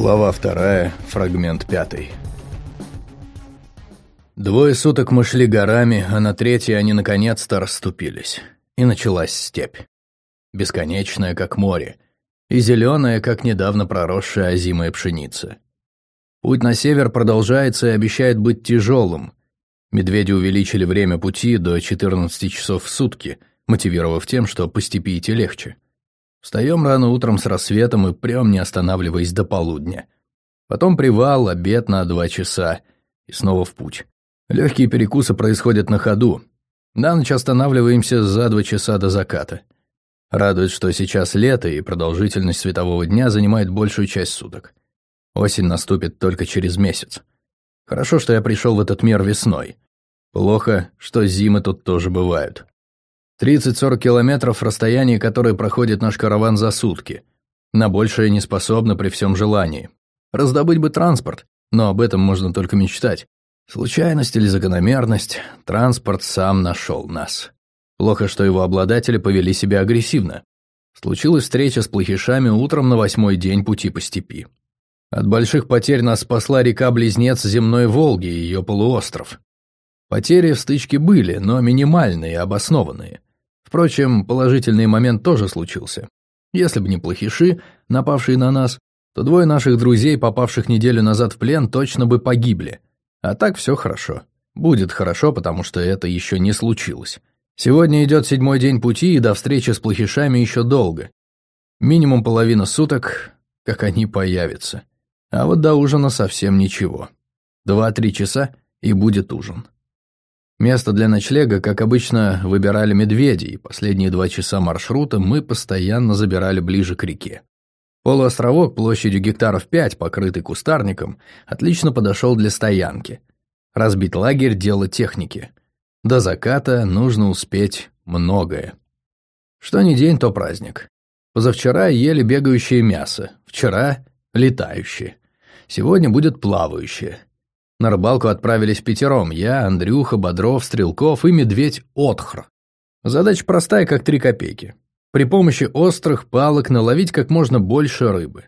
Глава вторая, фрагмент пятый. Двое суток мы шли горами, а на третий они наконец-то расступились. И началась степь. Бесконечная, как море, и зеленая, как недавно проросшая озимая пшеница. Путь на север продолжается и обещает быть тяжелым. Медведи увеличили время пути до 14 часов в сутки, мотивировав тем, что по степи идти легче. Встаем рано утром с рассветом и прям не останавливаясь до полудня. Потом привал, обед на два часа и снова в путь. Легкие перекусы происходят на ходу. На ночь останавливаемся за два часа до заката. Радует, что сейчас лето, и продолжительность светового дня занимает большую часть суток. Осень наступит только через месяц. Хорошо, что я пришел в этот мир весной. Плохо, что зимы тут тоже бывают. 30-40 километров – расстояние, которое проходит наш караван за сутки. На большее не способно при всем желании. Раздобыть бы транспорт, но об этом можно только мечтать. Случайность или закономерность, транспорт сам нашел нас. Плохо, что его обладатели повели себя агрессивно. Случилась встреча с плохишами утром на восьмой день пути по степи. От больших потерь нас спасла река-близнец земной Волги и ее полуостров. Потери в стычке были, но минимальные и обоснованные. Впрочем, положительный момент тоже случился. Если бы не плохиши, напавшие на нас, то двое наших друзей, попавших неделю назад в плен, точно бы погибли. А так все хорошо. Будет хорошо, потому что это еще не случилось. Сегодня идет седьмой день пути, и до встречи с плохишами еще долго. Минимум половина суток, как они появятся. А вот до ужина совсем ничего. Два-три часа, и будет ужин. Место для ночлега, как обычно, выбирали медведи, и последние два часа маршрута мы постоянно забирали ближе к реке. Полуостровок площадью гектаров 5, покрытый кустарником, отлично подошел для стоянки. Разбить лагерь – дело техники. До заката нужно успеть многое. Что ни день, то праздник. Позавчера ели бегающее мясо, вчера – летающее. Сегодня будет плавающее. На рыбалку отправились пятером. Я, Андрюха, Бодров, Стрелков и медведь Отхр. Задача простая, как три копейки. При помощи острых палок наловить как можно больше рыбы.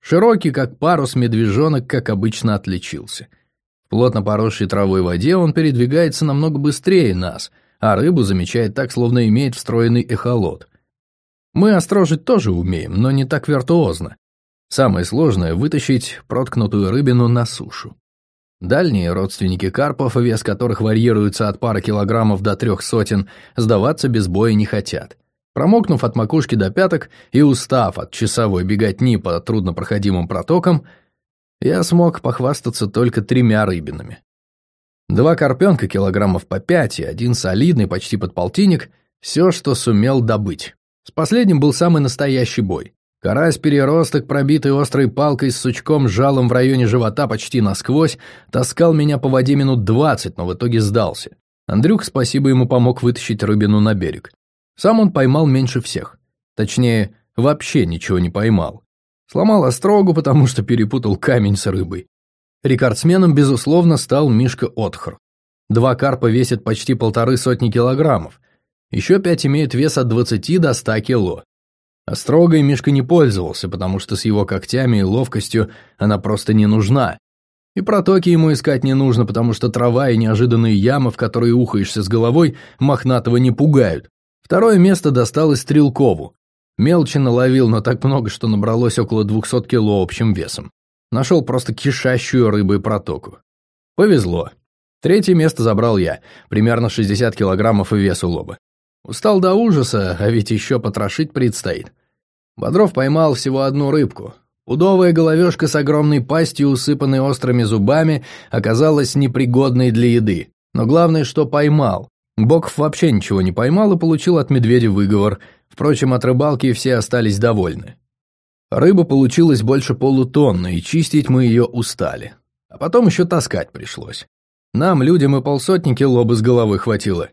Широкий, как парус, медвежонок, как обычно, отличился. В плотно поросшей травой воде он передвигается намного быстрее нас, а рыбу замечает так, словно имеет встроенный эхолот. Мы острожить тоже умеем, но не так виртуозно. Самое сложное — вытащить проткнутую рыбину на сушу. Дальние родственники карпов, вес которых варьируется от пары килограммов до трех сотен, сдаваться без боя не хотят. Промокнув от макушки до пяток и устав от часовой беготни по труднопроходимым протокам, я смог похвастаться только тремя рыбинами. Два карпенка килограммов по пять и один солидный, почти под полтинник – все, что сумел добыть. С последним был самый настоящий бой. Карась-переросток, пробитый острой палкой с сучком-жалом в районе живота почти насквозь, таскал меня по воде минут двадцать, но в итоге сдался. Андрюх, спасибо ему, помог вытащить рыбину на берег. Сам он поймал меньше всех. Точнее, вообще ничего не поймал. Сломал острогу, потому что перепутал камень с рыбой. Рекордсменом, безусловно, стал Мишка Отхр. Два карпа весят почти полторы сотни килограммов. Еще пять имеют вес от 20 до 100 кило. Острогой Мишка не пользовался, потому что с его когтями и ловкостью она просто не нужна. И протоки ему искать не нужно, потому что трава и неожиданные ямы, в которые ухаешься с головой, мохнатого не пугают. Второе место досталось Стрелкову. Мелчи наловил, но так много, что набралось около 200 кило общим весом. Нашел просто кишащую рыбой протоку. Повезло. Третье место забрал я, примерно 60 килограммов и вес лоба. Устал до ужаса, а ведь еще потрошить предстоит. Бодров поймал всего одну рыбку. Удовая головешка с огромной пастью, усыпанной острыми зубами, оказалась непригодной для еды. Но главное, что поймал. Боков вообще ничего не поймал и получил от медведя выговор. Впрочем, от рыбалки все остались довольны. Рыба получилась больше полутонны, и чистить мы ее устали. А потом еще таскать пришлось. Нам, людям, и полсотни кило бы с головы хватило.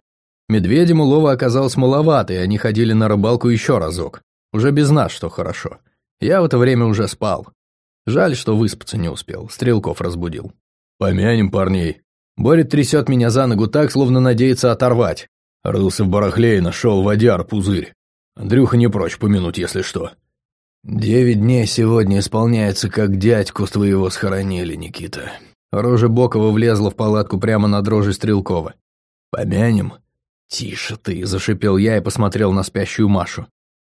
Медведям улова оказалось маловато, и они ходили на рыбалку еще разок. Уже без нас, что хорошо. Я в это время уже спал. Жаль, что выспаться не успел, Стрелков разбудил. «Помянем парней». Борит трясет меня за ногу так, словно надеется оторвать. Рылся в барахле и нашел водяр, пузырь. Андрюха не прочь помянуть, если что. «Девять дней сегодня исполняется, как дядьку твоего схоронили, Никита». Рожа Бокова влезла в палатку прямо над рожей Стрелкова. «Помянем?» «Тише ты», — зашипел я и посмотрел на спящую Машу.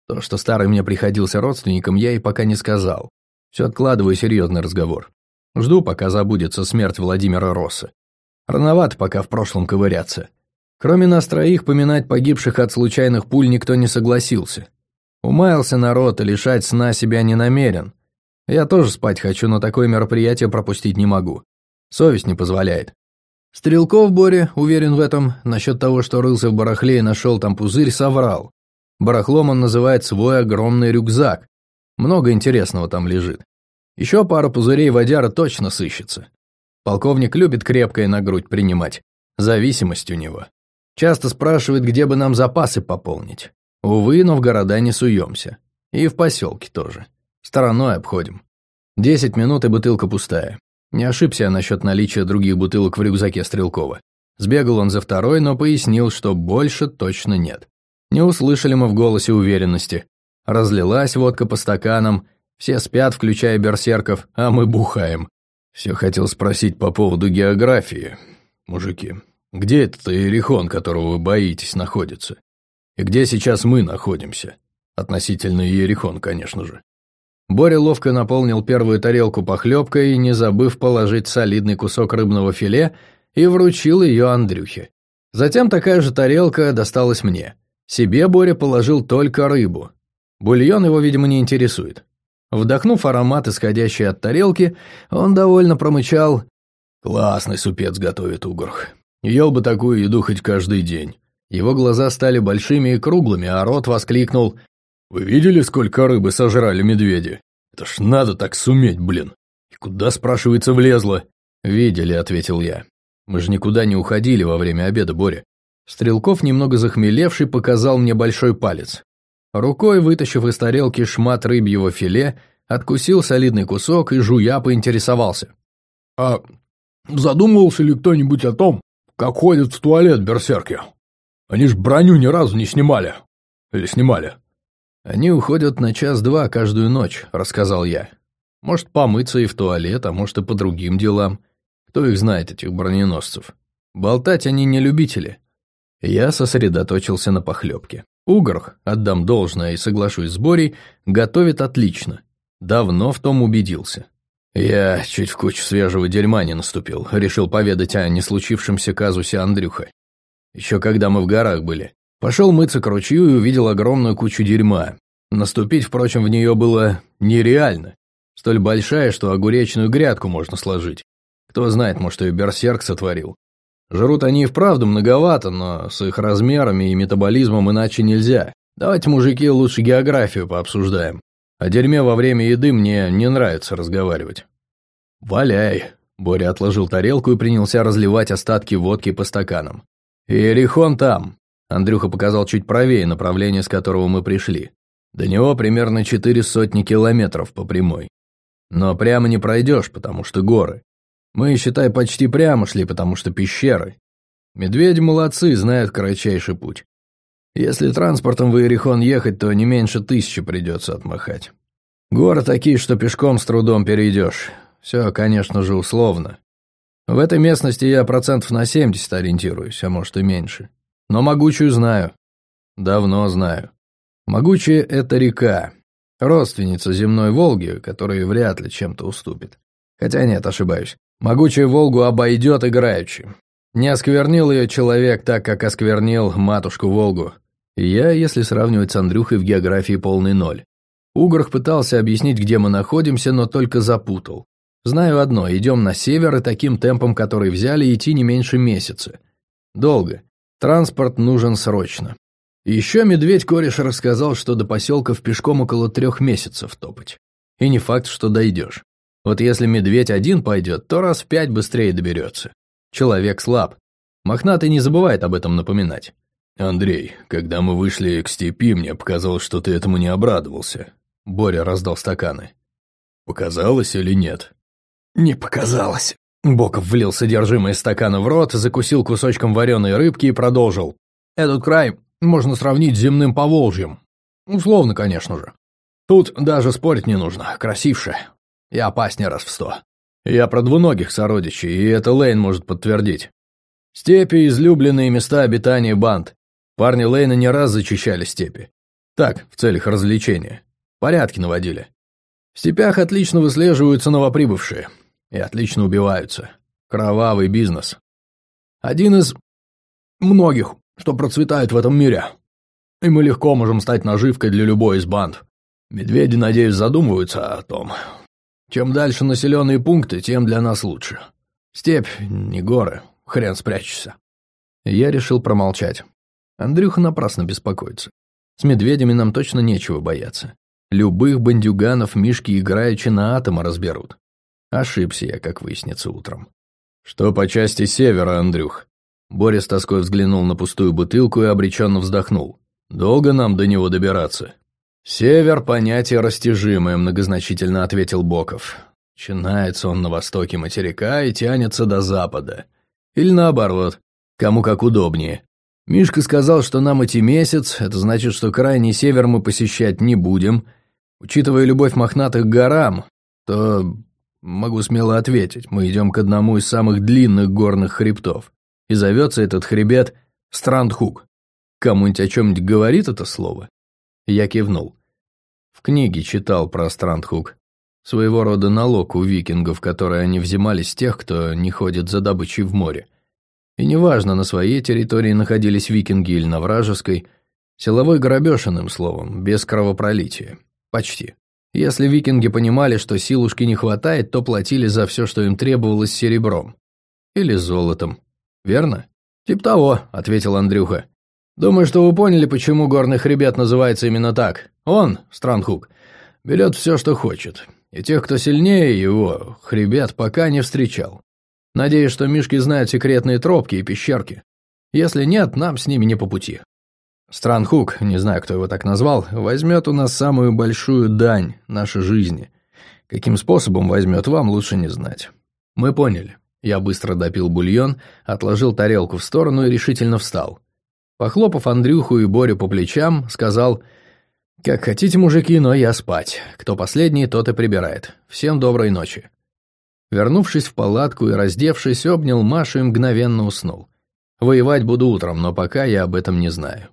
То, что старый мне приходился родственником, я и пока не сказал. Все откладываю серьезный разговор. Жду, пока забудется смерть Владимира Росса. Рановато пока в прошлом ковыряться. Кроме нас троих, поминать погибших от случайных пуль никто не согласился. Умаялся народ и лишать сна себя не намерен. Я тоже спать хочу, но такое мероприятие пропустить не могу. Совесть не позволяет. Стрелков Боря, уверен в этом, насчет того, что рылся в барахле и нашел там пузырь, соврал. Барахлом он называет свой огромный рюкзак. Много интересного там лежит. Еще пара пузырей водяра точно сыщется. Полковник любит крепкое на грудь принимать. Зависимость у него. Часто спрашивает, где бы нам запасы пополнить. Увы, но в города не суемся. И в поселке тоже. Стороной обходим. Десять минут и бутылка пустая. Не ошибся насчет наличия других бутылок в рюкзаке Стрелкова. Сбегал он за второй, но пояснил, что больше точно нет. Не услышали мы в голосе уверенности. Разлилась водка по стаканам, все спят, включая берсерков, а мы бухаем. Все хотел спросить по поводу географии. Мужики, где этот Иерихон, которого вы боитесь, находится? И где сейчас мы находимся? Относительно Иерихон, конечно же. Боря ловко наполнил первую тарелку похлебкой, не забыв положить солидный кусок рыбного филе, и вручил ее Андрюхе. Затем такая же тарелка досталась мне. Себе Боря положил только рыбу. Бульон его, видимо, не интересует. Вдохнув аромат, исходящий от тарелки, он довольно промычал. «Классный супец готовит Угорх. Ел бы такую еду хоть каждый день». Его глаза стали большими и круглыми, а рот воскликнул. «Вы видели, сколько рыбы сожрали медведи? Это ж надо так суметь, блин. И куда, спрашивается, влезло?» «Видели», — ответил я. «Мы же никуда не уходили во время обеда, Боря. Стрелков, немного захмелевший, показал мне большой палец. Рукой, вытащив из тарелки шмат рыбьего филе, откусил солидный кусок и, жуя, поинтересовался. «А задумывался ли кто-нибудь о том, как ходят в туалет берсерки? Они ж броню ни разу не снимали. Или снимали?» «Они уходят на час-два каждую ночь», — рассказал я. «Может, помыться и в туалет, а может, и по другим делам. Кто их знает, этих броненосцев? Болтать они не любители. Я сосредоточился на похлебке. Угорх, отдам должное и соглашусь с Борей, готовит отлично. Давно в том убедился. Я чуть в кучу свежего дерьма не наступил, решил поведать о неслучившемся казусе Андрюха. Еще когда мы в горах были. Пошел мыться к ручью и увидел огромную кучу дерьма. Наступить, впрочем, в нее было нереально. Столь большая, что огуречную грядку можно сложить. Кто знает, может, ее берсерк сотворил. Жрут они и вправду многовато, но с их размерами и метаболизмом иначе нельзя. Давайте, мужики, лучше географию пообсуждаем. О дерьме во время еды мне не нравится разговаривать. «Валяй!» – Боря отложил тарелку и принялся разливать остатки водки по стаканам. «Иерихон там!» – Андрюха показал чуть правее направление, с которого мы пришли. До него примерно четыре сотни километров по прямой. Но прямо не пройдешь, потому что горы. Мы, считай, почти прямо шли, потому что пещеры. Медведи молодцы, знают кратчайший путь. Если транспортом в Иерихон ехать, то не меньше тысячи придется отмахать. Горы такие, что пешком с трудом перейдешь. Все, конечно же, условно. В этой местности я процентов на 70 ориентируюсь, а может и меньше. Но могучую знаю. Давно знаю. Могучая — это река. Родственница земной Волги, которая вряд ли чем-то уступит. Хотя нет, ошибаюсь. Могучую Волгу обойдет играючи. Не осквернил ее человек так, как осквернил матушку Волгу. И я, если сравнивать с Андрюхой, в географии полный ноль. Угрх пытался объяснить, где мы находимся, но только запутал. Знаю одно, идем на север и таким темпом, который взяли, идти не меньше месяца. Долго. Транспорт нужен срочно. еще медведь кореш рассказал, что до поселков пешком около трех месяцев топать. И не факт, что дойдешь. Вот если медведь один пойдет, то раз в пять быстрее доберется. Человек слаб. Мохнатый не забывает об этом напоминать. «Андрей, когда мы вышли к степи, мне показалось, что ты этому не обрадовался». Боря раздал стаканы. «Показалось или нет?» «Не показалось». Боков влил содержимое стакана в рот, закусил кусочком вареной рыбки и продолжил. «Этот край можно сравнить с земным Поволжьем. Условно, конечно же. Тут даже спорить не нужно, красивше. И опаснее раз в сто. Я про двуногих сородичей, и это Лейн может подтвердить. Степи – излюбленные места обитания банд. Парни Лейна не раз зачищали степи. Так, в целях развлечения. Порядки наводили. В степях отлично выслеживаются новоприбывшие. И отлично убиваются. Кровавый бизнес. Один из многих, что процветает в этом мире. И мы легко можем стать наживкой для любой из банд. Медведи, надеюсь, задумываются о том. Чем дальше населенные пункты, тем для нас лучше. Степь, не горы, хрен спрячешься. Я решил промолчать. Андрюха напрасно беспокоится. С медведями нам точно нечего бояться. Любых бандюганов Мишки играючи на атома разберут. Ошибся я, как выяснится утром. «Что по части севера, Андрюх?» Боря с тоской взглянул на пустую бутылку и обреченно вздохнул. «Долго нам до него добираться?» «Север – понятие растяжимое», – многозначительно ответил Боков. Начинается он на востоке материка и тянется до запада. Или наоборот, кому как удобнее. Мишка сказал, что нам идти месяц, это значит, что крайний север мы посещать не будем. Учитывая любовь мохнатых горам, то могу смело ответить, мы идем к одному из самых длинных горных хребтов. И зовется этот хребет Страндхук. Кому-нибудь о чем-нибудь говорит это слово? Я кивнул. В книге читал про Страндхук. Своего рода налог у викингов, который они взимали с тех, кто не ходит за добычей в море. И неважно, на своей территории находились викинги или на вражеской, силовой грабеж, иным словом, без кровопролития. Почти. Если викинги понимали, что силушки не хватает, то платили за все, что им требовалось серебром. Или золотом. Верно? «Тип того», — ответил Андрюха. Думаю, что вы поняли, почему горный хребет называется именно так. Он, Странхук, берет все, что хочет. И тех, кто сильнее его, хребет пока не встречал. Надеюсь, что Мишки знают секретные тропки и пещерки. Если нет, нам с ними не по пути. Странхук, не знаю, кто его так назвал, возьмет у нас самую большую дань нашей жизни. Каким способом возьмет, вам лучше не знать. Мы поняли. Я быстро допил бульон, отложил тарелку в сторону и решительно встал. Похлопав Андрюху и Борю по плечам, сказал, «Как хотите, мужики, но я спать. Кто последний, тот и прибирает. Всем доброй ночи». Вернувшись в палатку и раздевшись, обнял Машу и мгновенно уснул. Воевать буду утром, но пока я об этом не знаю.